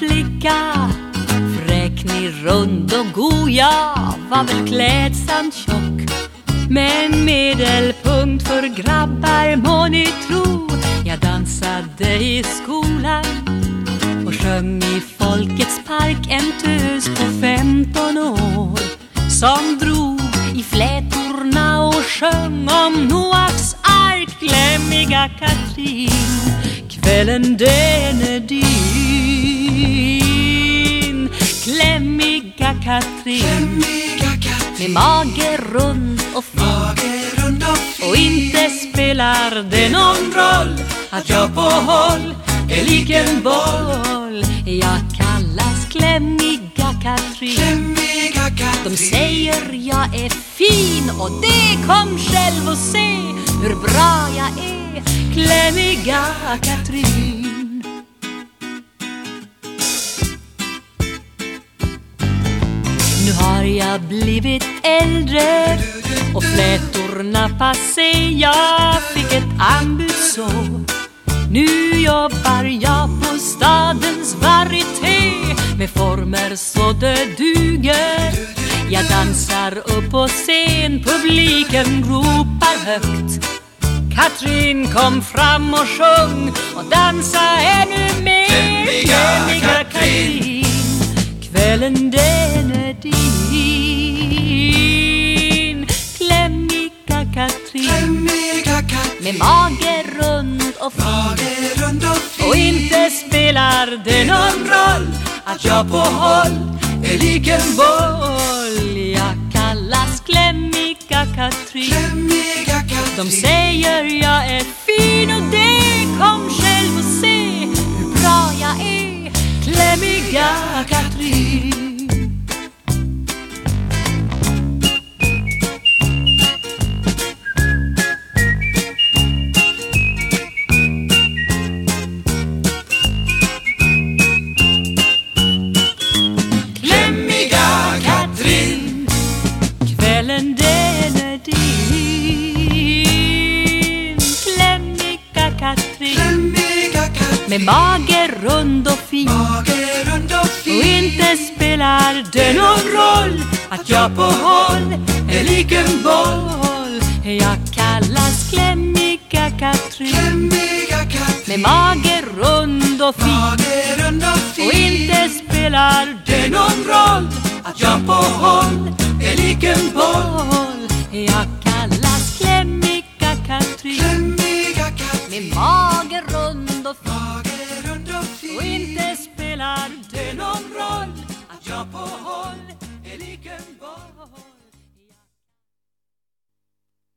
flicka. Fräknig, rund och god Jag var väl klädsamt tjock. Men medelpunkt för grabbar må ni tro. Jag dansade i skolan och sjöng i Folkets park en tös på femton år. Som drog i flätorna och sjöng om Noaks ark. Glämmiga Katrin, kvällen den är din. Klämmiga Katrin. Med mage rund och fin. Och inte spelar det någon roll att jag på håll är lik en boll. Jag kallas Klämmiga Katrin. De säger jag är fin och det kom själv och se hur bra jag är Klämmiga Katrin. Nu har jag blivit äldre och flätorna passé. Jag fick ett anbud så nu jobbar jag på stadens varieté. Med former så det duger. Jag dansar upp på scen, publiken ropar högt. Katrin kom fram och sjung och dansa ännu mer. Klämmiga Katrin. Kvällen den är din. Klämmiga Katrin. Med mage rund och fin. Och inte spelar det någon roll att jag på håll är lik en boll. Jag kallas Klämmiga Katrin de säger jag är fin och det med mage rund och fin. Och inte spelar det någon roll att jag på håll är lik en boll. Jag kallas Klämmiga Katrin. Med mage rund och fin. Och inte spelar det någon roll att jag på håll